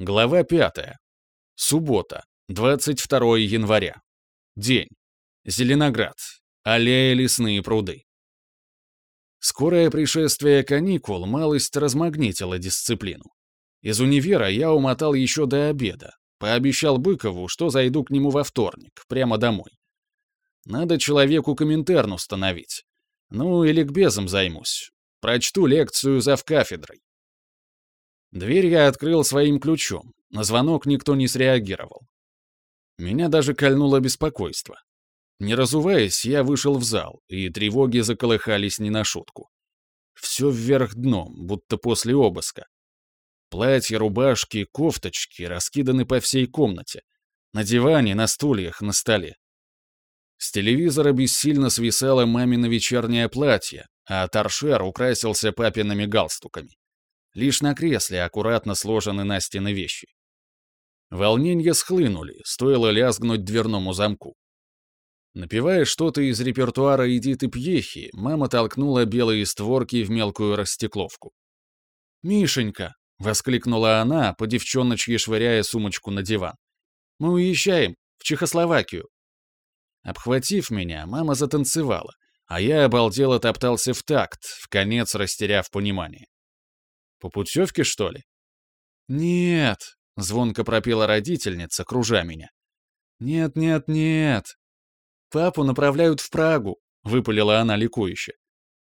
Глава 5. Суббота, 22 января. День. Зеленоград. Аллея лесные пруды. Скорое пришествие каникул малость размагнитило дисциплину. Из универа я умотал еще до обеда. Пообещал Быкову, что зайду к нему во вторник, прямо домой. Надо человеку Коминтерну установить. Ну, или к безам займусь. Прочту лекцию завкафедрой. Дверь я открыл своим ключом. На звонок никто не среагировал. Меня даже кольнуло беспокойство. Не разуваясь, я вышел в зал, и тревоги заколыхались не на шутку. Все вверх дном, будто после обыска. Платья, рубашки, кофточки раскиданы по всей комнате. На диване, на стульях, на столе. С телевизора бессильно свисало мамино вечернее платье, а торшер украсился папиными галстуками лишь на кресле, аккуратно сложены Настины вещи. Волненья схлынули, стоило лязгнуть дверному замку. Напевая что-то из репертуара Эдиты Пьехи, мама толкнула белые створки в мелкую расстекловку. «Мишенька!» — воскликнула она, по девчоночке швыряя сумочку на диван. «Мы уезжаем! В Чехословакию!» Обхватив меня, мама затанцевала, а я обалдело топтался в такт, в конец растеряв понимание. По путевке, что ли?» «Нет!» — звонко пропела родительница, кружа меня. «Нет, нет, нет! Папу направляют в Прагу!» — выпалила она ликующе.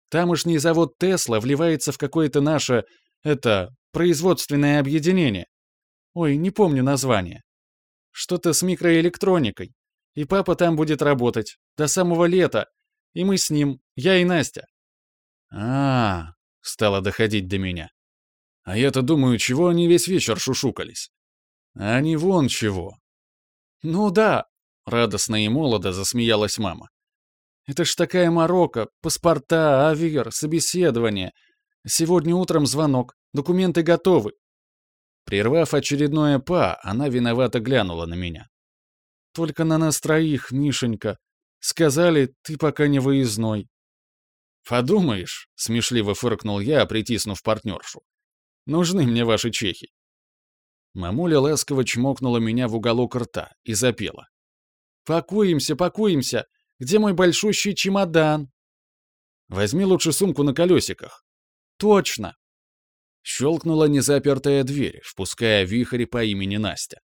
«Тамошний завод Тесла вливается в какое-то наше, это, производственное объединение. Ой, не помню название. Что-то с микроэлектроникой. И папа там будет работать. До самого лета. И мы с ним, я и Настя. А, -а, -а стало доходить до меня. А я-то думаю, чего они весь вечер шушукались? Они вон чего. Ну да, радостно и молодо засмеялась мама. Это ж такая морока, паспорта, авиар, собеседование. Сегодня утром звонок, документы готовы. Прервав очередное па, она виновато глянула на меня. Только на нас троих, Мишенька. Сказали, ты пока не выездной. Подумаешь, смешливо фыркнул я, притиснув партнершу. Нужны мне ваши чехи». Мамуля ласково чмокнула меня в уголок рта и запела. «Пакуемся, пакуемся! Где мой большущий чемодан?» «Возьми лучше сумку на колесиках». «Точно!» Щелкнула незапертая дверь, впуская вихрь по имени Настя.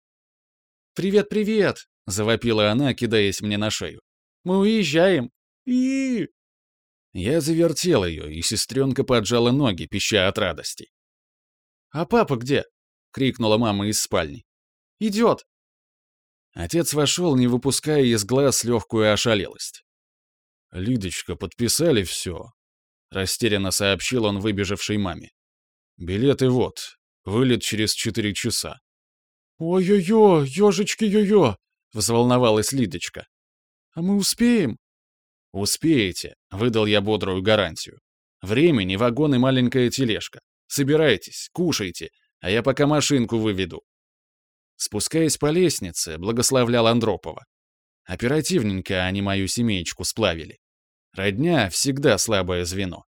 «Привет, привет!» — завопила она, кидаясь мне на шею. «Мы уезжаем!» и Я завертел ее, и сестренка поджала ноги, пища от радости. «А папа где?» — крикнула мама из спальни. «Идет!» Отец вошел, не выпуская из глаз легкую ошалелость. «Лидочка, подписали все», — растерянно сообщил он выбежавшей маме. «Билеты вот. Вылет через четыре часа». «Ой-ой-ё, ёжечки-ё-ё!» — взволновалась Лидочка. «А мы успеем?» «Успеете», — выдал я бодрую гарантию. «Времени, вагон и маленькая тележка. Собирайтесь, кушайте, а я пока машинку выведу». Спускаясь по лестнице, благословлял Андропова. Оперативненько они мою семеечку сплавили. Родня всегда слабое звено.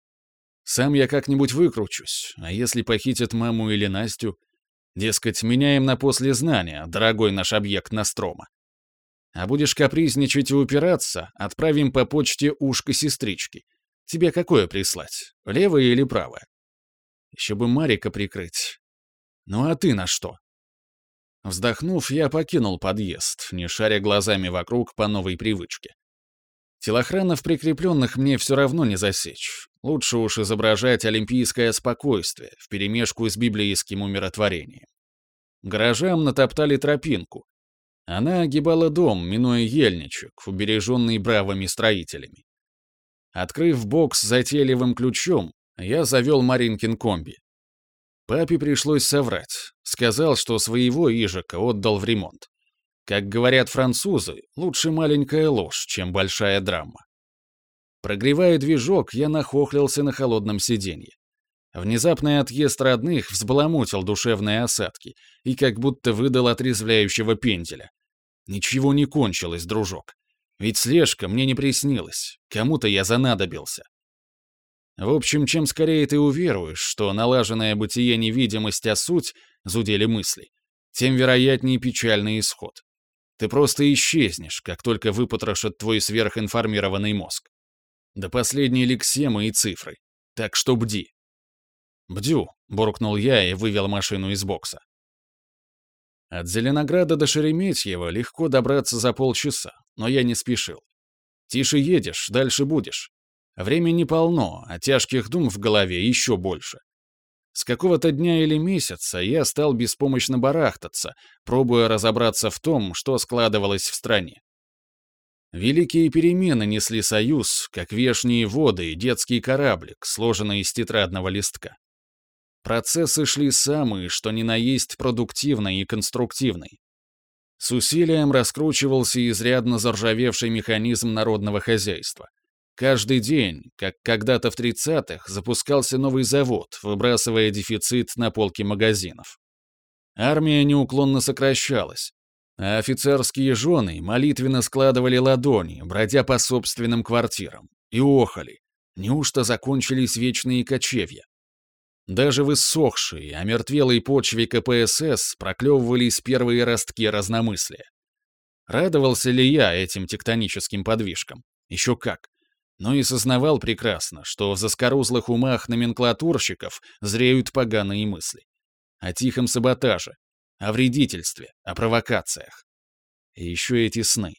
Сам я как-нибудь выкручусь, а если похитят маму или Настю, дескать, меняем на после знания дорогой наш объект Настрома. А будешь капризничать и упираться, отправим по почте ушко сестрички. Тебе какое прислать, левое или правое? Еще бы Марика прикрыть. Ну а ты на что? Вздохнув, я покинул подъезд, не шаря глазами вокруг по новой привычке. Телохранов, прикрепленных мне все равно не засечь. Лучше уж изображать олимпийское спокойствие вперемешку с библейским умиротворением. Гаражам натоптали тропинку. Она огибала дом, минуя ельничек, убереженный бравыми строителями. Открыв бокс затейливым ключом, я завел Маринкин комби. Папе пришлось соврать. Сказал, что своего ижика отдал в ремонт. Как говорят французы, лучше маленькая ложь, чем большая драма. Прогревая движок, я нахохлился на холодном сиденье. Внезапный отъезд родных взбаламутил душевные осадки и как будто выдал отрезвляющего пенделя. Ничего не кончилось, дружок. Ведь слежка мне не приснилась, кому-то я занадобился. В общем, чем скорее ты уверуешь, что налаженное бытие невидимость, а суть — зудели мысли, тем вероятнее печальный исход. Ты просто исчезнешь, как только выпотрошат твой сверхинформированный мозг. До последней лексемы и цифры. Так что бди. «Бдю», — буркнул я и вывел машину из бокса. От Зеленограда до Шереметьево легко добраться за полчаса, но я не спешил. Тише едешь, дальше будешь. Времени полно, а тяжких дум в голове еще больше. С какого-то дня или месяца я стал беспомощно барахтаться, пробуя разобраться в том, что складывалось в стране. Великие перемены несли союз, как вешние воды и детский кораблик, сложенный из тетрадного листка. Процессы шли самые, что ни на есть продуктивные и конструктивные. С усилием раскручивался изрядно заржавевший механизм народного хозяйства — Каждый день, как когда-то в 30-х, запускался новый завод, выбрасывая дефицит на полки магазинов. Армия неуклонно сокращалась, а офицерские жены молитвенно складывали ладони, бродя по собственным квартирам, и охали. Неужто закончились вечные кочевья? Даже в иссохшей, омертвелой почве КПСС проклевывались первые ростки разномыслия. Радовался ли я этим тектоническим подвижкам? Еще как но и сознавал прекрасно, что в заскорузлых умах номенклатурщиков зреют поганые мысли. О тихом саботаже, о вредительстве, о провокациях. И еще эти сны.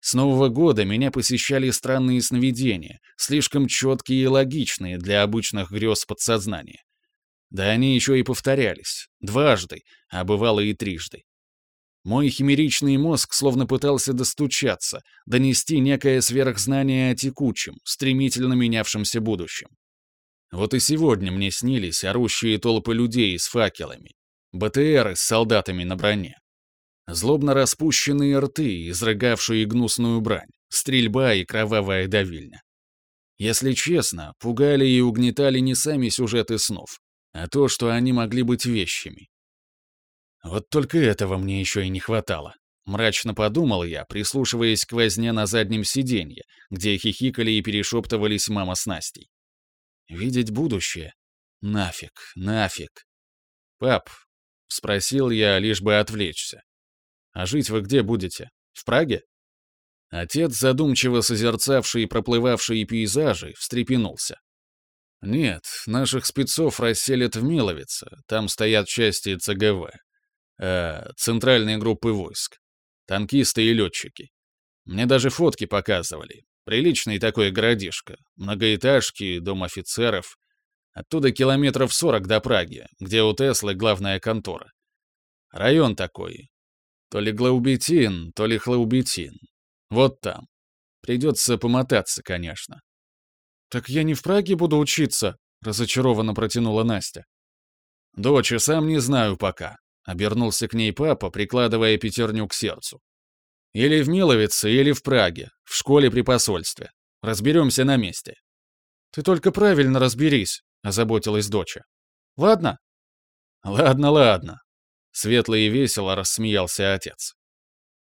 С Нового года меня посещали странные сновидения, слишком четкие и логичные для обычных грез подсознания. Да они еще и повторялись, дважды, а бывало и трижды. Мой химеричный мозг словно пытался достучаться, донести некое сверхзнание о текучем, стремительно менявшемся будущем. Вот и сегодня мне снились орущие толпы людей с факелами, БТРы с солдатами на броне. Злобно распущенные рты, изрыгавшие гнусную брань, стрельба и кровавая давильня. Если честно, пугали и угнетали не сами сюжеты снов, а то, что они могли быть вещами, вот только этого мне еще и не хватало. Мрачно подумал я, прислушиваясь к возне на заднем сиденье, где хихикали и перешептывались мама с Настей. Видеть будущее? Нафиг, нафиг. Пап, спросил я, лишь бы отвлечься. А жить вы где будете? В Праге? Отец, задумчиво созерцавший и проплывавшие пейзажи, встрепенулся. «Нет, наших спецов расселят в Миловице, там стоят части ЦГВ э, центральной группы войск. Танкисты и летчики. Мне даже фотки показывали. Приличный такой городишко. Многоэтажки, дом офицеров. Оттуда километров 40 до Праги, где у Теслы главная контора. Район такой. То ли Глаубетин, то ли Хлаубетин. Вот там. Придется помотаться, конечно. «Так я не в Праге буду учиться», — разочарованно протянула Настя. «Доча, сам не знаю пока. Обернулся к ней папа, прикладывая пятерню к сердцу. «Или в Миловице, или в Праге, в школе при посольстве. Разберемся на месте». «Ты только правильно разберись», — озаботилась доча. «Ладно?» «Ладно, ладно», — светло и весело рассмеялся отец.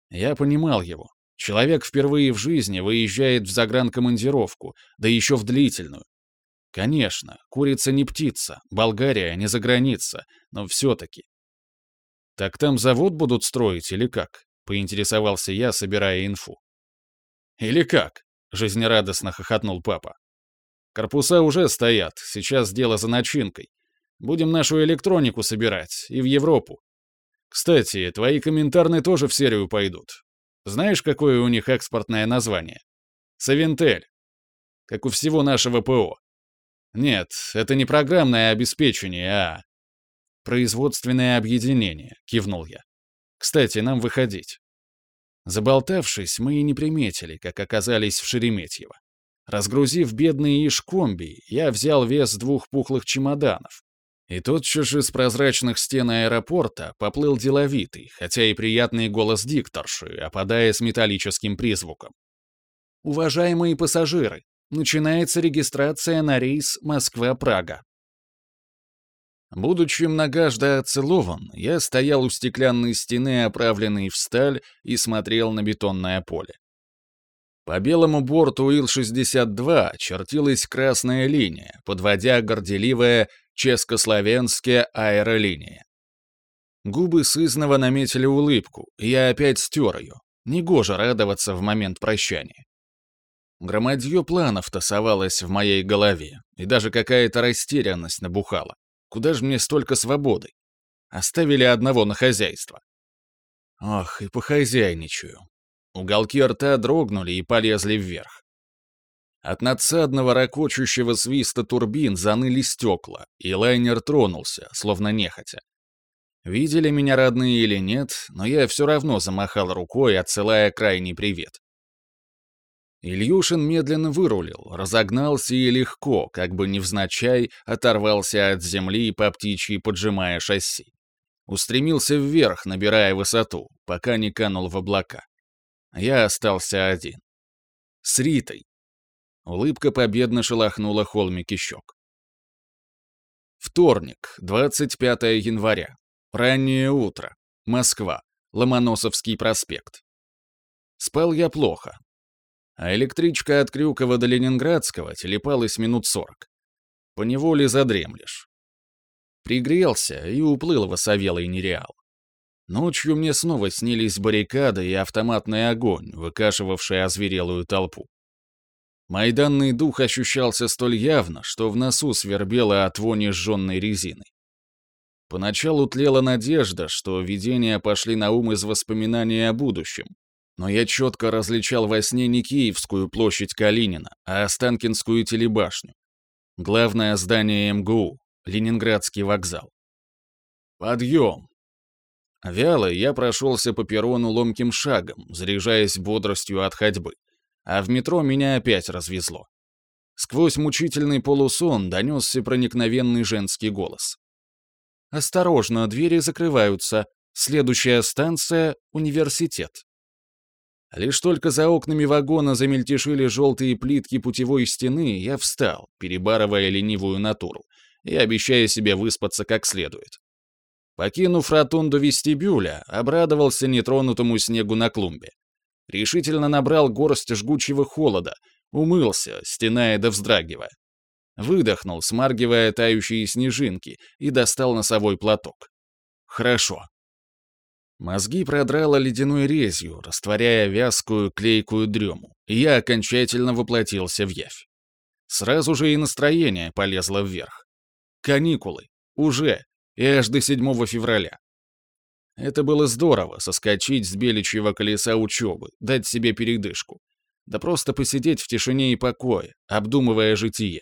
Я понимал его. Человек впервые в жизни выезжает в загранкомандировку, да еще в длительную. Конечно, курица не птица, Болгария не за граница, но все-таки. «Так там завод будут строить или как?» — поинтересовался я, собирая инфу. «Или как?» — жизнерадостно хохотнул папа. «Корпуса уже стоят, сейчас дело за начинкой. Будем нашу электронику собирать, и в Европу. Кстати, твои комментарны тоже в серию пойдут. Знаешь, какое у них экспортное название? Савентель. Как у всего нашего ПО. Нет, это не программное обеспечение, а производственное объединение», — кивнул я. «Кстати, нам выходить». Заболтавшись, мы и не приметили, как оказались в Шереметьево. Разгрузив бедные ишкомби, я взял вес двух пухлых чемоданов. И тотчас из прозрачных стен аэропорта поплыл деловитый, хотя и приятный голос дикторши, опадая с металлическим призвуком. «Уважаемые пассажиры, начинается регистрация на рейс Москва-Прага. Будучи многожды оцелован, я стоял у стеклянной стены, оправленной в сталь, и смотрел на бетонное поле. По белому борту Ил-62 чертилась красная линия, подводя горделивая чешко-словенская аэролиния. Губы сызнова наметили улыбку, и я опять стер ее. Негоже радоваться в момент прощания. Громадье планов тасовалось в моей голове, и даже какая-то растерянность набухала. Куда же мне столько свободы? Оставили одного на хозяйство. Ох, и похозяйничаю. Уголки рта дрогнули и полезли вверх. От надсадного ракочущего свиста турбин заныли стекла, и лайнер тронулся, словно нехотя. Видели меня родные или нет, но я все равно замахал рукой, отсылая крайний привет. Ильюшин медленно вырулил, разогнался и легко, как бы невзначай, оторвался от земли по птичьей поджимая шасси. Устремился вверх, набирая высоту, пока не канул в облака. Я остался один. С Ритой. Улыбка победно шелохнула холмики щек. Вторник, 25 января. Раннее утро. Москва. Ломоносовский проспект. Спал я плохо, а электричка от Крюкова до Ленинградского телепалась минут сорок. Поневоле задремлешь. Пригрелся и уплыл в осовелый нереал. Ночью мне снова снились баррикады и автоматный огонь, выкашивавший озверелую толпу. Майданный дух ощущался столь явно, что в носу свербело от вони сжженной резины. Поначалу тлела надежда, что видения пошли на ум из воспоминаний о будущем, но я четко различал во сне не Киевскую площадь Калинина, а Останкинскую телебашню. Главное здание МГУ, Ленинградский вокзал. Подъем! Вяло я прошелся по перрону ломким шагом, заряжаясь бодростью от ходьбы. А в метро меня опять развезло. Сквозь мучительный полусон донесся проникновенный женский голос. «Осторожно, двери закрываются. Следующая станция — университет». Лишь только за окнами вагона замельтешили желтые плитки путевой стены, я встал, перебарывая ленивую натуру, и обещая себе выспаться как следует. Покинув ротунду вестибюля, обрадовался нетронутому снегу на клумбе. Решительно набрал горсть жгучего холода, умылся, стеная да вздрагивая. Выдохнул, смаргивая тающие снежинки, и достал носовой платок. Хорошо. Мозги продрало ледяной резью, растворяя вязкую клейкую дрему, и я окончательно воплотился в явь. Сразу же и настроение полезло вверх. Каникулы. Уже. И аж до 7 февраля. Это было здорово, соскочить с беличьего колеса учебы, дать себе передышку. Да просто посидеть в тишине и покое, обдумывая житие.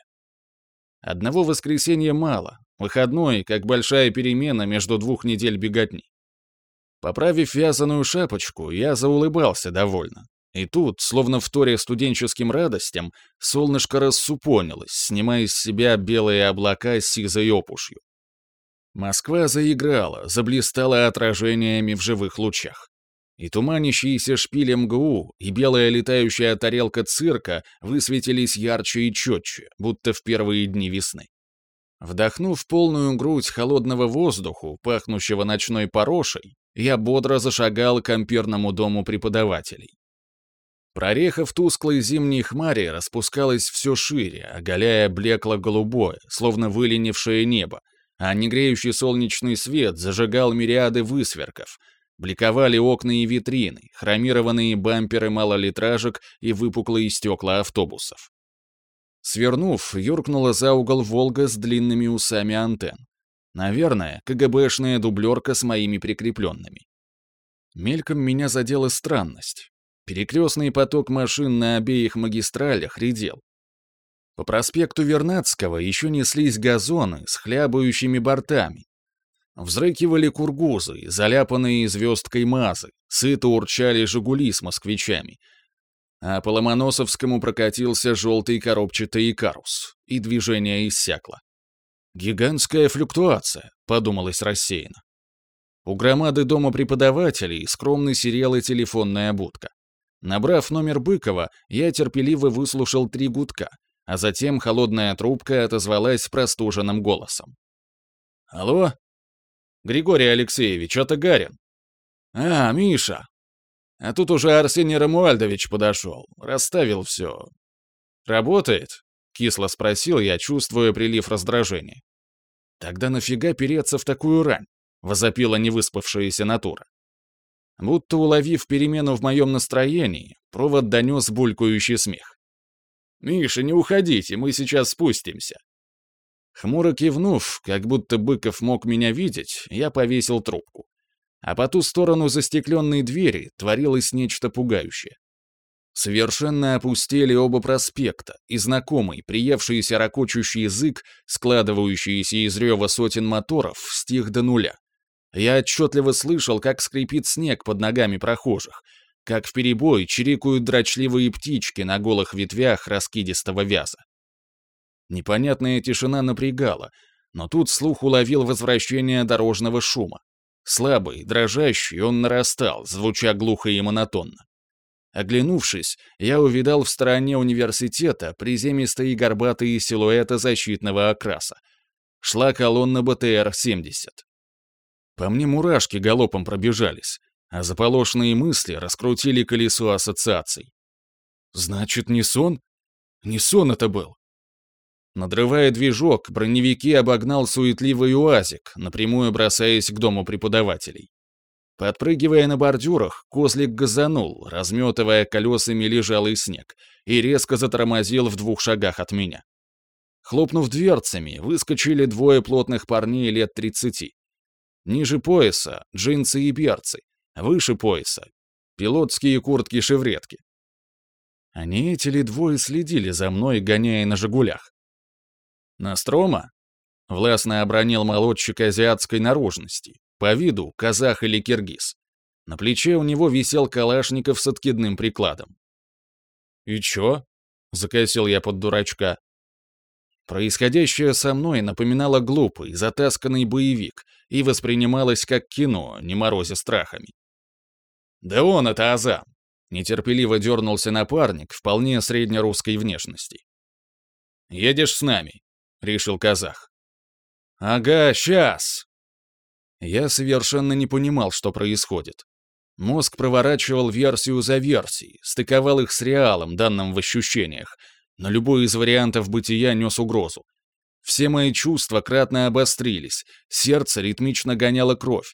Одного воскресенья мало, выходной, как большая перемена между двух недель беготни. Поправив вязаную шапочку, я заулыбался довольно. И тут, словно в торе студенческим радостям, солнышко рассупонилось, снимая с себя белые облака с сизой опушью. Москва заиграла, заблистала отражениями в живых лучах. И туманящиеся шпили МГУ, и белая летающая тарелка цирка высветились ярче и четче, будто в первые дни весны. Вдохнув полную грудь холодного воздуху, пахнущего ночной порошей, я бодро зашагал к амперному дому преподавателей. Прореха в тусклой зимней хмаре распускалась все шире, оголяя блекло-голубое, словно выленившее небо, а негреющий солнечный свет зажигал мириады высверков. Бликовали окна и витрины, хромированные бамперы малолитражек и выпуклые стекла автобусов. Свернув, юркнула за угол «Волга» с длинными усами антенн. Наверное, КГБшная дублерка с моими прикрепленными. Мельком меня задела странность. Перекрестный поток машин на обеих магистралях редел. По проспекту Вернадского еще неслись газоны с хлябающими бортами. Взрыкивали кургузы, заляпанные звездкой мазы, сыто урчали «Жигули» с москвичами. А по Ломоносовскому прокатился желтый коробчатый «Икарус», и движение иссякло. «Гигантская флюктуация», — подумалось рассеянно. У громады дома преподавателей скромный сериал и телефонная будка. Набрав номер Быкова, я терпеливо выслушал три гудка, а затем холодная трубка отозвалась простуженным голосом. «Алло? Григорий Алексеевич, это Гарин». «А, Миша!» А тут уже Арсений Рамуальдович подошел, расставил все. «Работает?» — кисло спросил я, чувствуя прилив раздражения. Тогда нафига переться в такую рань? Возопила невыспавшаяся натура. Будто уловив перемену в моем настроении, провод донёс булькающий смех. «Миша, не уходите, мы сейчас спустимся». Хмуро кивнув, как будто Быков мог меня видеть, я повесил трубку. А по ту сторону застекленной двери творилось нечто пугающее совершенно опустели оба проспекта, и знакомый, приевшийся ракочущий язык, складывающийся из рева сотен моторов, стих до нуля. Я отчетливо слышал, как скрипит снег под ногами прохожих, как в перебой чирикают дрочливые птички на голых ветвях раскидистого вяза. Непонятная тишина напрягала, но тут слух уловил возвращение дорожного шума. Слабый, дрожащий, он нарастал, звуча глухо и монотонно. Оглянувшись, я увидал в стороне университета приземистые горбатые силуэты защитного окраса. Шла колонна БТР-70. По мне мурашки галопом пробежались, а заполошенные мысли раскрутили колесо ассоциаций. «Значит, не сон? Не сон это был!» Надрывая движок, броневики обогнал суетливый УАЗик, напрямую бросаясь к дому преподавателей. Подпрыгивая на бордюрах, козлик газанул, разметывая колесами лежалый снег, и резко затормозил в двух шагах от меня. Хлопнув дверцами, выскочили двое плотных парней лет 30. Ниже пояса — джинсы и перцы, выше пояса — пилотские куртки-шевретки. Они эти ли двое следили за мной, гоняя на «Жигулях». «Настрома?» — властно обронил молодчик азиатской наружности, по виду — казах или киргиз. На плече у него висел калашников с откидным прикладом. «И чё?» — закосил я под дурачка. Происходящее со мной напоминало глупый, затасканный боевик и воспринималось как кино, не морозя страхами. «Да он это Азам!» — нетерпеливо дернулся напарник вполне среднерусской внешности. «Едешь с нами», — решил казах. «Ага, сейчас!» Я совершенно не понимал, что происходит. Мозг проворачивал версию за версией, стыковал их с реалом, данным в ощущениях, но любой из вариантов бытия нес угрозу. Все мои чувства кратно обострились, сердце ритмично гоняло кровь.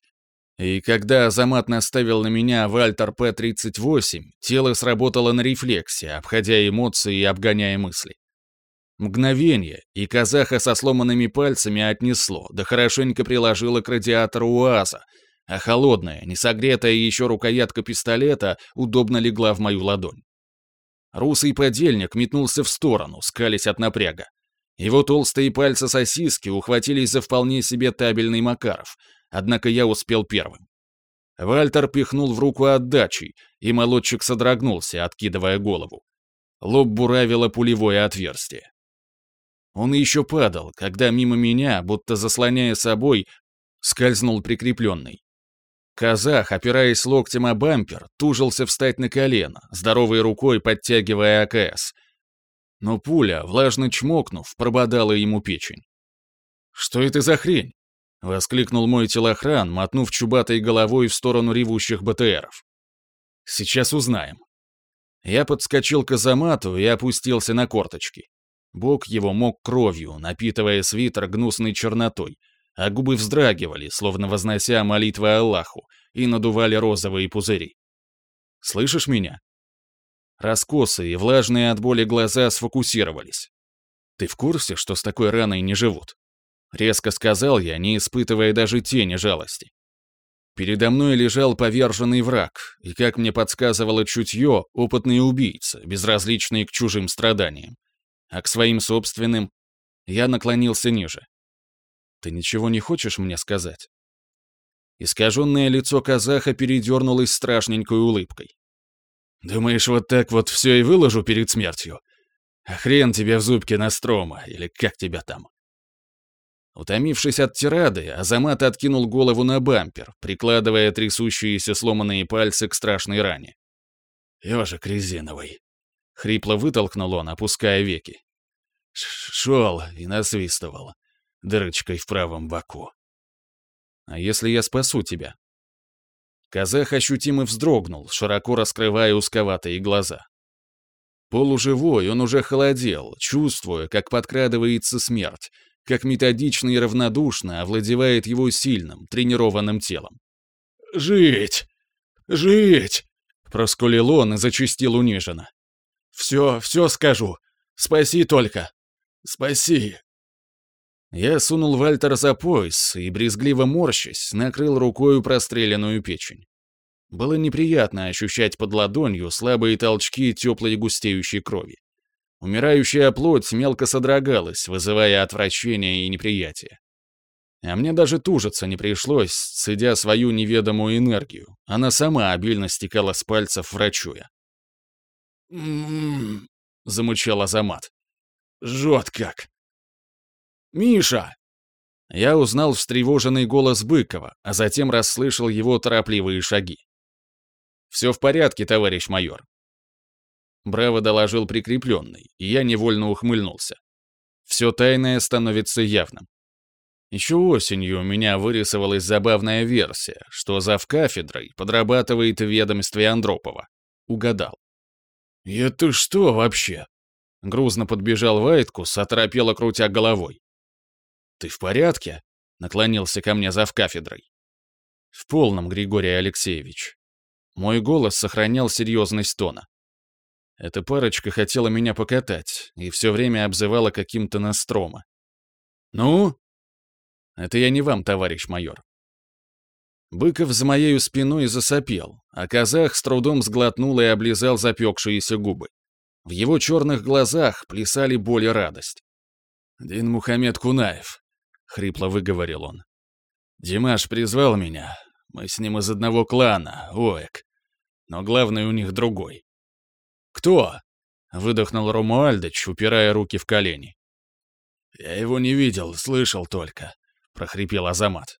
И когда Азамат наставил на меня Вальтер П-38, тело сработало на рефлексе, обходя эмоции и обгоняя мысли. Мгновение, и казаха со сломанными пальцами отнесло, да хорошенько приложило к радиатору УАЗа, а холодная, не согретая еще рукоятка пистолета удобно легла в мою ладонь. Русый подельник метнулся в сторону, скались от напряга. Его толстые пальцы сосиски ухватились за вполне себе табельный Макаров, однако я успел первым. Вальтер пихнул в руку отдачей, и молодчик содрогнулся, откидывая голову. Лоб буравило пулевое отверстие. Он еще падал, когда мимо меня, будто заслоняя собой, скользнул прикрепленный. Казах, опираясь локтем о бампер, тужился встать на колено, здоровой рукой подтягивая АКС. Но пуля, влажно чмокнув, прободала ему печень. «Что это за хрень?» — воскликнул мой телохран, мотнув чубатой головой в сторону ревущих БТРов. «Сейчас узнаем». Я подскочил к Азамату и опустился на корточки. Бок его мог кровью, напитывая свитер гнусной чернотой, а губы вздрагивали, словно вознося молитвы Аллаху, и надували розовые пузыри. «Слышишь меня?» Раскосы и влажные от боли глаза сфокусировались. «Ты в курсе, что с такой раной не живут?» Резко сказал я, не испытывая даже тени жалости. Передо мной лежал поверженный враг, и, как мне подсказывало чутье, опытный убийца, безразличный к чужим страданиям а к своим собственным, я наклонился ниже. «Ты ничего не хочешь мне сказать?» Искаженное лицо казаха передернулось страшненькой улыбкой. «Думаешь, вот так вот все и выложу перед смертью? А хрен тебе в зубке Настрома, или как тебя там?» Утомившись от тирады, Азамат откинул голову на бампер, прикладывая трясущиеся сломанные пальцы к страшной ране. «Ёжик резиновый!» — хрипло вытолкнул он, опуская веки шел и насвистывал, дырочкой в правом боку. «А если я спасу тебя?» Казах ощутимо вздрогнул, широко раскрывая узковатые глаза. Полуживой он уже холодел, чувствуя, как подкрадывается смерть, как методично и равнодушно овладевает его сильным, тренированным телом. «Жить! Жить!» — проскулил он и зачастил униженно. «Все, все скажу! Спаси только!» Спаси!» Я сунул Вальтера за пояс и, брезгливо морщась, накрыл рукою простреленную печень. Было неприятно ощущать под ладонью слабые толчки теплой густеющей крови. Умирающая плоть мелко содрогалась, вызывая отвращение и неприятие. А мне даже тужиться не пришлось, цедя свою неведомую энергию. Она сама обильно стекала с пальцев, врачуя. «М-м-м», замычал Азамат жжет как!» «Миша!» Я узнал встревоженный голос Быкова, а затем расслышал его торопливые шаги. «Все в порядке, товарищ майор». Браво доложил прикрепленный, и я невольно ухмыльнулся. Все тайное становится явным. Еще осенью у меня вырисовалась забавная версия, что зав кафедрой подрабатывает в ведомстве Андропова. Угадал. «Это что вообще?» Грузно подбежал Вайткус, оторопело крутя головой. «Ты в порядке?» — наклонился ко мне зав кафедрой. «В полном, Григорий Алексеевич». Мой голос сохранял серьезность тона. Эта парочка хотела меня покатать и все время обзывала каким-то настрома. «Ну?» «Это я не вам, товарищ майор». Быков за моею спиной засопел, а казах с трудом сглотнул и облизал запекшиеся губы. В его черных глазах плясали боль и радость. «Дин Мухаммед Кунаев», — хрипло выговорил он. «Димаш призвал меня. Мы с ним из одного клана, Оек. Но главный у них другой». «Кто?» — выдохнул Ромуальдыч, упирая руки в колени. «Я его не видел, слышал только», — прохрипел Азамат.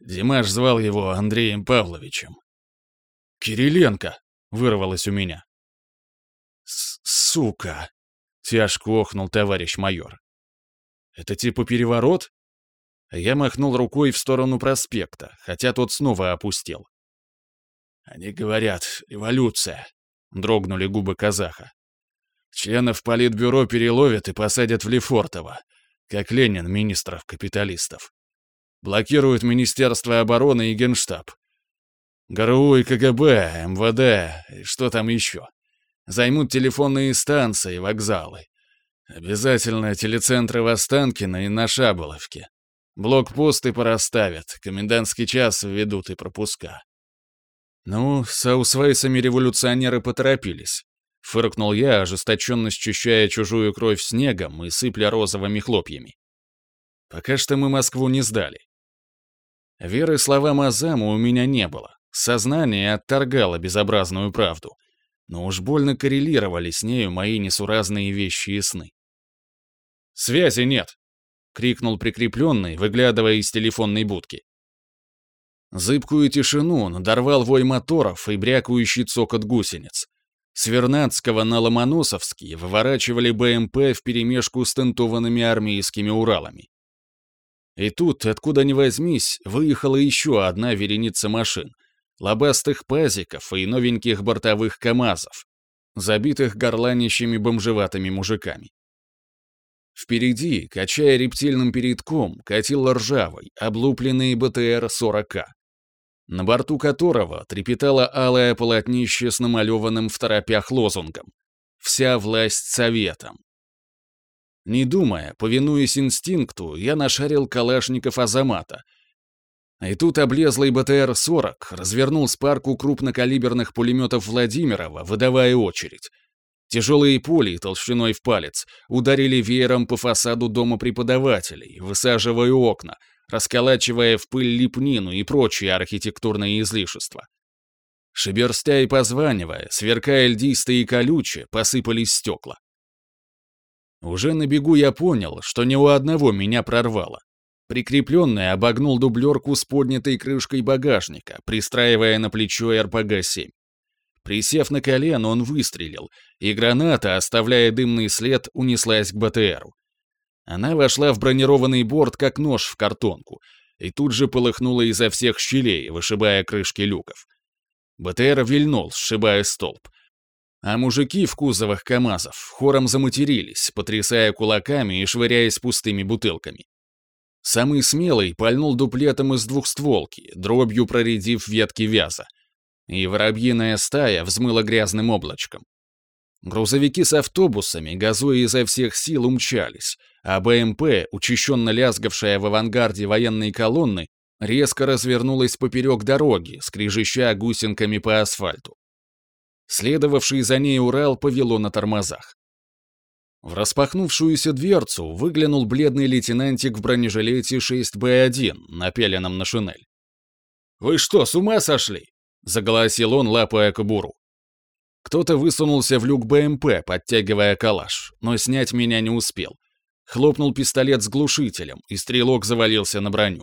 Димаш звал его Андреем Павловичем. «Кириленко!» — вырвалось у меня. Сука!» — тяжко охнул товарищ майор. «Это типа переворот?» Я махнул рукой в сторону проспекта, хотя тот снова опустел. «Они говорят, революция!» — дрогнули губы казаха. «Членов политбюро переловят и посадят в Лефортово, как Ленин министров-капиталистов. Блокируют Министерство обороны и Генштаб. ГРУ и КГБ, МВД, и что там еще?» Займут телефонные станции, вокзалы. Обязательно телецентры в Останкино и на Шаболовке. Блокпосты пораставят, комендантский час введут и пропуска. Ну, с Аусвайсами революционеры поторопились. Фыркнул я, ожесточенно счищая чужую кровь снегом и сыпля розовыми хлопьями. Пока что мы Москву не сдали. Веры словам Азама у меня не было. Сознание отторгало безобразную правду но уж больно коррелировали с нею мои несуразные вещи и сны. «Связи нет!» — крикнул прикрепленный, выглядывая из телефонной будки. Зыбкую тишину надорвал вой моторов и брякающий цокот гусениц. С Вернадского на Ломоносовский выворачивали БМП вперемешку с тентованными армейскими Уралами. И тут, откуда ни возьмись, выехала еще одна вереница машин — лобастых пазиков и новеньких бортовых КАМАЗов, забитых горланищими бомжеватыми мужиками. Впереди, качая рептильным передком, катил ржавый, облупленный БТР-40К, а, на борту которого трепетало алое полотнище с намалеванным в торопях лозунгом «Вся власть советом». Не думая, повинуясь инстинкту, я нашарил калашников Азамата — и тут облезлый БТР-40 развернул с парку крупнокалиберных пулеметов Владимирова, выдавая очередь. Тяжелые пули толщиной в палец ударили веером по фасаду дома преподавателей, высаживая окна, расколачивая в пыль лепнину и прочие архитектурные излишества. Шеберстя и позванивая, сверкая льдистые и колючие, посыпались стекла. Уже на бегу я понял, что ни у одного меня прорвало прикрепленный, обогнул дублерку с поднятой крышкой багажника, пристраивая на плечо РПГ-7. Присев на колено, он выстрелил, и граната, оставляя дымный след, унеслась к БТРу. Она вошла в бронированный борт, как нож в картонку, и тут же полыхнула изо всех щелей, вышибая крышки люков. БТР вильнул, сшибая столб. А мужики в кузовах КАМАЗов хором заматерились, потрясая кулаками и швыряясь пустыми бутылками. Самый смелый пальнул дуплетом из двухстволки, дробью проредив ветки вяза. И воробьиная стая взмыла грязным облачком. Грузовики с автобусами, газуя изо всех сил, умчались, а БМП, учащенно лязгавшая в авангарде военной колонны, резко развернулась поперек дороги, скрежеща гусенками по асфальту. Следовавший за ней Урал повело на тормозах. В распахнувшуюся дверцу выглянул бледный лейтенантик в бронежилете 6Б1, напеленном на шинель. «Вы что, с ума сошли?» — заголосил он, лапая кобуру. Кто-то высунулся в люк БМП, эм подтягивая калаш, но снять меня не успел. Хлопнул пистолет с глушителем, и стрелок завалился на броню.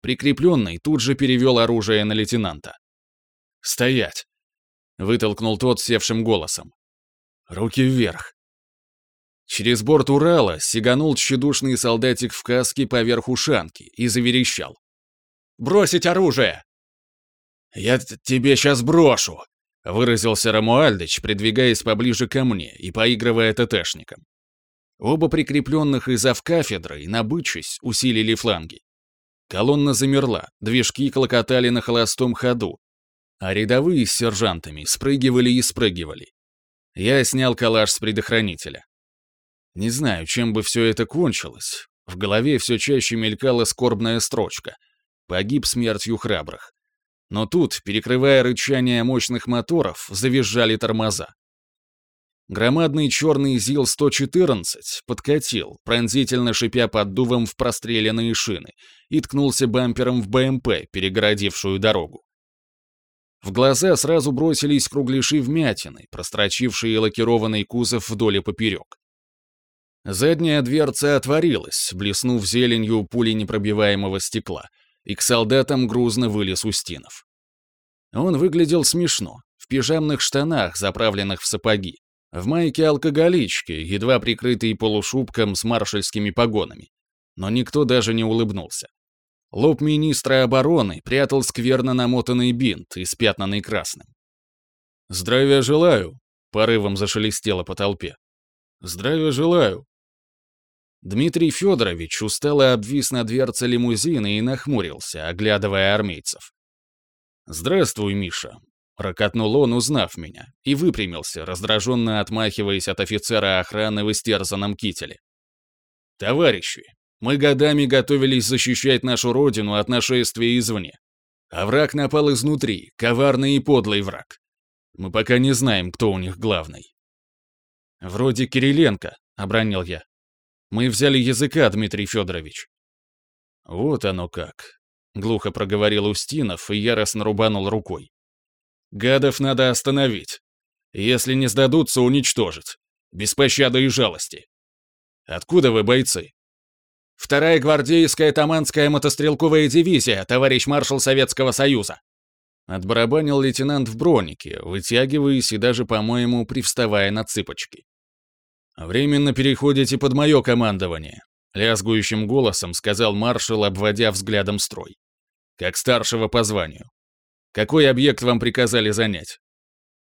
Прикрепленный тут же перевел оружие на лейтенанта. «Стоять!» — вытолкнул тот севшим голосом. «Руки вверх!» Через борт Урала сиганул тщедушный солдатик в каске поверх ушанки и заверещал. «Бросить оружие!» «Я тебе сейчас брошу!» — выразился Рамуальдыч, придвигаясь поближе ко мне и поигрывая ТТшником. Оба прикрепленных из авкафедры, набычась, усилили фланги. Колонна замерла, движки клокотали на холостом ходу, а рядовые с сержантами спрыгивали и спрыгивали. Я снял калаш с предохранителя. Не знаю, чем бы все это кончилось. В голове все чаще мелькала скорбная строчка. Погиб смертью храбрых. Но тут, перекрывая рычание мощных моторов, завизжали тормоза. Громадный черный ЗИЛ-114 подкатил, пронзительно шипя под дувом в простреленные шины, и ткнулся бампером в БМП, эм перегородившую дорогу. В глаза сразу бросились кругляши вмятины, прострочившие лакированный кузов вдоль и поперек. Задняя дверца отворилась, блеснув зеленью пули непробиваемого стекла, и к солдатам грузно вылез Устинов. Он выглядел смешно, в пижамных штанах, заправленных в сапоги, в майке алкоголички, едва прикрытой полушубком с маршальскими погонами. Но никто даже не улыбнулся. Лоб министра обороны прятал скверно намотанный бинт, испятнанный красным. «Здравия желаю!» — порывом зашелестело по толпе. «Здравия желаю!» Дмитрий Федорович устал и обвис на дверце лимузина и нахмурился, оглядывая армейцев. «Здравствуй, Миша!» — ракотнул он, узнав меня, и выпрямился, раздраженно отмахиваясь от офицера охраны в истерзанном кителе. «Товарищи, мы годами готовились защищать нашу родину от нашествия извне. А враг напал изнутри, коварный и подлый враг. Мы пока не знаем, кто у них главный». «Вроде Кириленко», — обронил я. Мы взяли языка, Дмитрий Федорович». «Вот оно как», — глухо проговорил Устинов и яростно рубанул рукой. «Гадов надо остановить. Если не сдадутся, уничтожить. Без пощады и жалости. Откуда вы, бойцы?» «Вторая гвардейская таманская мотострелковая дивизия, товарищ маршал Советского Союза», Отбарабанил лейтенант в бронике, вытягиваясь и даже, по-моему, привставая на цыпочки. Временно переходите типа под мое командование», — лязгующим голосом сказал маршал, обводя взглядом строй. «Как старшего по званию. Какой объект вам приказали занять?»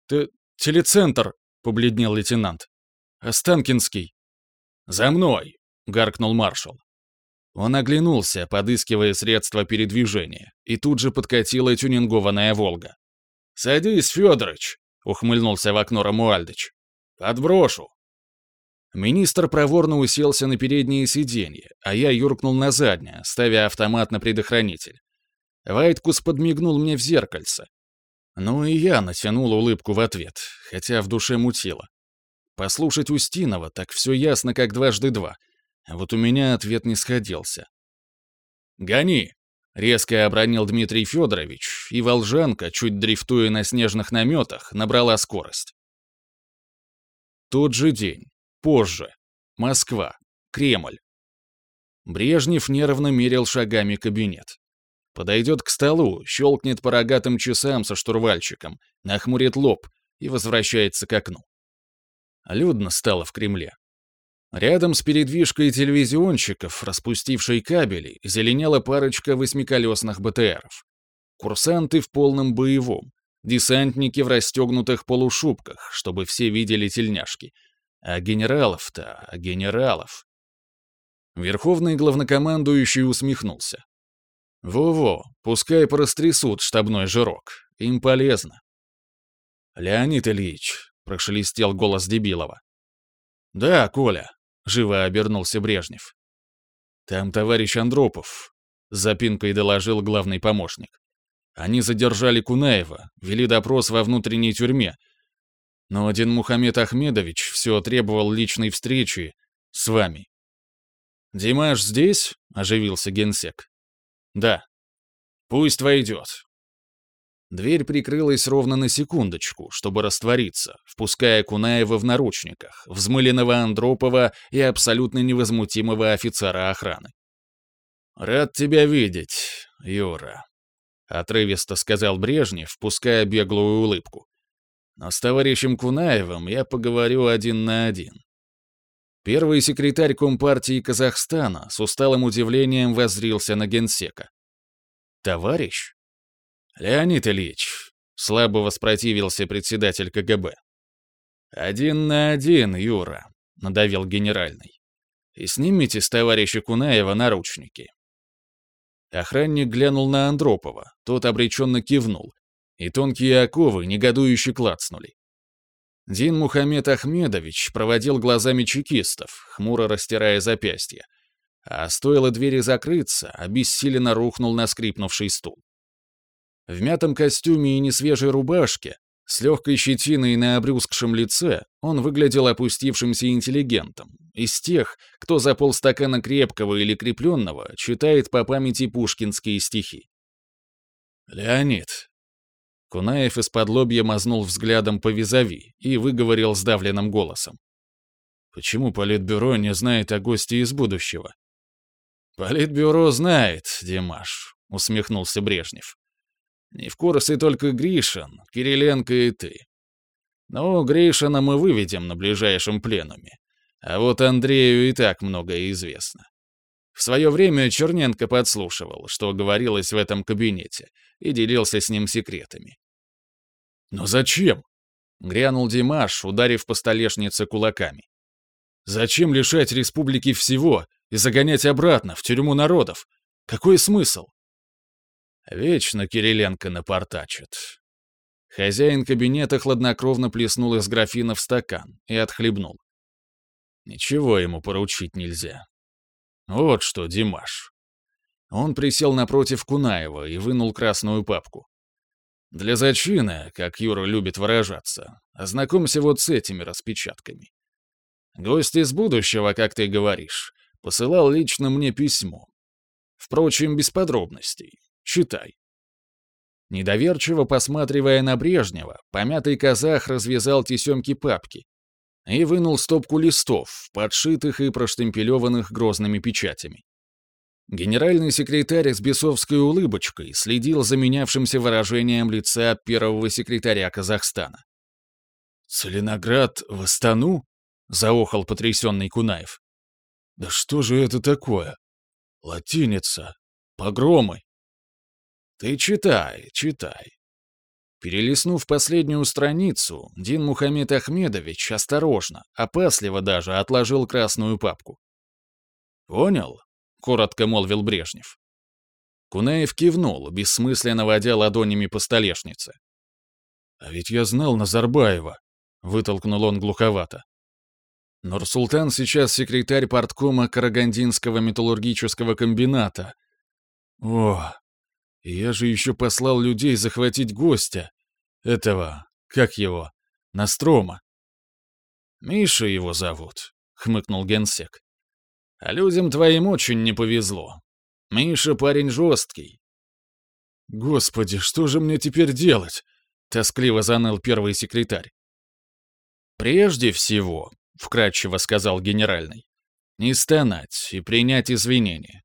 «Т «Телецентр», — побледнел лейтенант. «Останкинский». «За мной!» — гаркнул маршал. Он оглянулся, подыскивая средства передвижения, и тут же подкатила тюнингованная «Волга». «Садись, Фёдорович!» — ухмыльнулся в окно Рамуальдыч. «Подброшу!» Министр проворно уселся на переднее сиденье, а я юркнул на заднее, ставя автомат на предохранитель. Вайткус подмигнул мне в зеркальце. Ну и я натянул улыбку в ответ, хотя в душе мутило. Послушать Устинова так все ясно, как дважды два. Вот у меня ответ не сходился. «Гони!» — резко обронил Дмитрий Федорович, и Волжанка, чуть дрифтуя на снежных наметах, набрала скорость. Тот же день. Позже. Москва. Кремль. Брежнев нервно мерил шагами кабинет. Подойдет к столу, щелкнет по рогатым часам со штурвальчиком, нахмурит лоб и возвращается к окну. Людно стало в Кремле. Рядом с передвижкой телевизионщиков, распустившей кабели, зеленела парочка восьмиколесных БТРов. Курсанты в полном боевом, десантники в расстегнутых полушубках, чтобы все видели тельняшки — а генералов-то, а генералов. Верховный главнокомандующий усмехнулся. Во-во, пускай порастрясут штабной жирок, им полезно. Леонид Ильич, прошелестел голос Дебилова. Да, Коля, живо обернулся Брежнев. Там товарищ Андропов, запинкой доложил главный помощник. Они задержали Кунаева, вели допрос во внутренней тюрьме, но один Мухаммед Ахмедович все требовал личной встречи с вами. «Димаш здесь?» — оживился генсек. «Да. Пусть войдет». Дверь прикрылась ровно на секундочку, чтобы раствориться, впуская Кунаева в наручниках, взмыленного Андропова и абсолютно невозмутимого офицера охраны. «Рад тебя видеть, Юра», — отрывисто сказал Брежнев, впуская беглую улыбку но с товарищем Кунаевым я поговорю один на один. Первый секретарь Компартии Казахстана с усталым удивлением воззрился на генсека. «Товарищ?» «Леонид Ильич», — слабо воспротивился председатель КГБ. «Один на один, Юра», — надавил генеральный. «И снимите с товарища Кунаева наручники». Охранник глянул на Андропова, тот обреченно кивнул, и тонкие оковы негодующе клацнули. Дин Мухаммед Ахмедович проводил глазами чекистов, хмуро растирая запястье, А стоило двери закрыться, обессиленно рухнул на скрипнувший стул. В мятом костюме и несвежей рубашке, с легкой щетиной на обрюзгшем лице, он выглядел опустившимся интеллигентом, из тех, кто за полстакана крепкого или крепленного читает по памяти пушкинские стихи. «Леонид, Кунаев из-под лобья мазнул взглядом по визави и выговорил сдавленным голосом. «Почему Политбюро не знает о гости из будущего?» «Политбюро знает, Димаш», — усмехнулся Брежнев. «Не в курсе только Гришин, Кириленко и ты. Ну, Гришина мы выведем на ближайшем пленуме. А вот Андрею и так многое известно. В свое время Черненко подслушивал, что говорилось в этом кабинете, и делился с ним секретами. «Но зачем?» — грянул Димаш, ударив по столешнице кулаками. «Зачем лишать республики всего и загонять обратно в тюрьму народов? Какой смысл?» Вечно Кириленко напортачит. Хозяин кабинета хладнокровно плеснул из графина в стакан и отхлебнул. Ничего ему поручить нельзя. Вот что, Димаш, он присел напротив Кунаева и вынул красную папку. «Для зачина, как Юра любит выражаться, ознакомься вот с этими распечатками. Гость из будущего, как ты говоришь, посылал лично мне письмо. Впрочем, без подробностей. Читай». Недоверчиво посматривая на Брежнева, помятый казах развязал тесемки папки и вынул стопку листов, подшитых и проштемпелеванных грозными печатями. Генеральный секретарь с бесовской улыбочкой следил за менявшимся выражением лица первого секретаря Казахстана. «Целиноград в Астану?» — заохал потрясенный Кунаев. «Да что же это такое? Латиница. Погромы». «Ты читай, читай». Перелистнув последнюю страницу, Дин Мухаммед Ахмедович осторожно, опасливо даже отложил красную папку. «Понял?» коротко молвил Брежнев. Кунаев кивнул, бессмысленно водя ладонями по столешнице. «А ведь я знал Назарбаева», — вытолкнул он глуховато. «Нурсултан сейчас секретарь парткома Карагандинского металлургического комбината. О, я же еще послал людей захватить гостя. Этого, как его, Настрома». «Миша его зовут», — хмыкнул генсек. А людям твоим очень не повезло. Миша парень жесткий». «Господи, что же мне теперь делать?» — тоскливо заныл первый секретарь. «Прежде всего», — вкратчиво сказал генеральный, — «не стонать и принять извинения.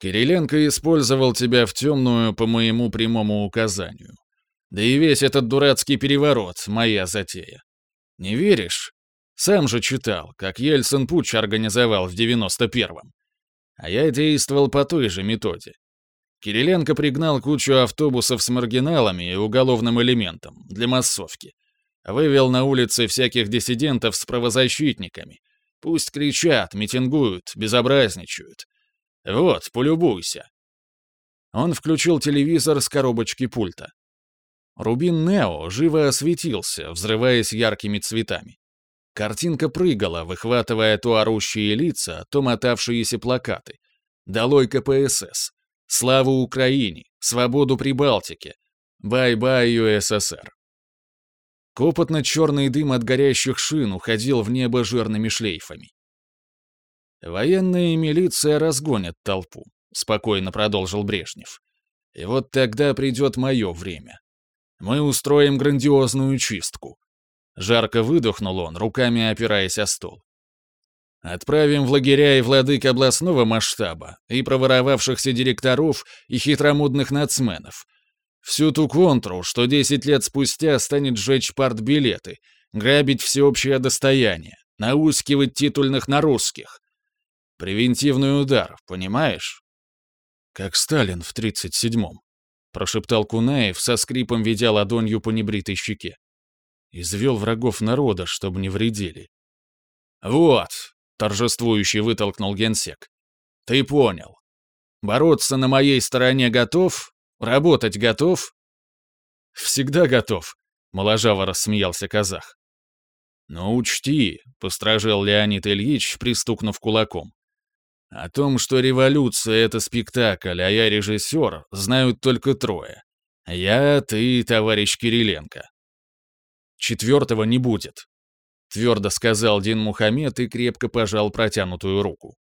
Кириленко использовал тебя в темную по моему прямому указанию. Да и весь этот дурацкий переворот — моя затея. Не веришь? Сам же читал, как Ельцин путч организовал в 91-м. А я действовал по той же методе. Кириленко пригнал кучу автобусов с маргиналами и уголовным элементом для массовки. Вывел на улицы всяких диссидентов с правозащитниками. Пусть кричат, митингуют, безобразничают. Вот, полюбуйся. Он включил телевизор с коробочки пульта. Рубин Нео живо осветился, взрываясь яркими цветами. Картинка прыгала, выхватывая то орущие лица, то мотавшиеся плакаты. «Долой КПСС! славу Украине! Свободу Прибалтике! Bye-bye, USSR!» Копотно-черный дым от горящих шин уходил в небо жирными шлейфами. «Военная милиция разгонят толпу», — спокойно продолжил Брежнев. «И вот тогда придет мое время. Мы устроим грандиозную чистку. Жарко выдохнул он, руками опираясь о стол. Отправим в лагеря и владык областного масштаба, и проворовавшихся директоров, и хитромудных нацменов. Всю ту контру, что 10 лет спустя станет сжечь партбилеты, грабить всеобщее достояние, наускивать титульных на русских. Превентивный удар, понимаешь? Как Сталин в тридцать седьмом. прошептал Кунаев со скрипом ведя ладонью по небритой щеке извел врагов народа, чтобы не вредили. «Вот!» — торжествующе вытолкнул генсек. «Ты понял. Бороться на моей стороне готов? Работать готов?» «Всегда готов», — моложаво рассмеялся казах. «Но учти», — постражал Леонид Ильич, пристукнув кулаком. «О том, что революция — это спектакль, а я режиссер, знают только трое. Я, ты и товарищ Кириленко четвертого не будет», — твердо сказал Дин Мухаммед и крепко пожал протянутую руку.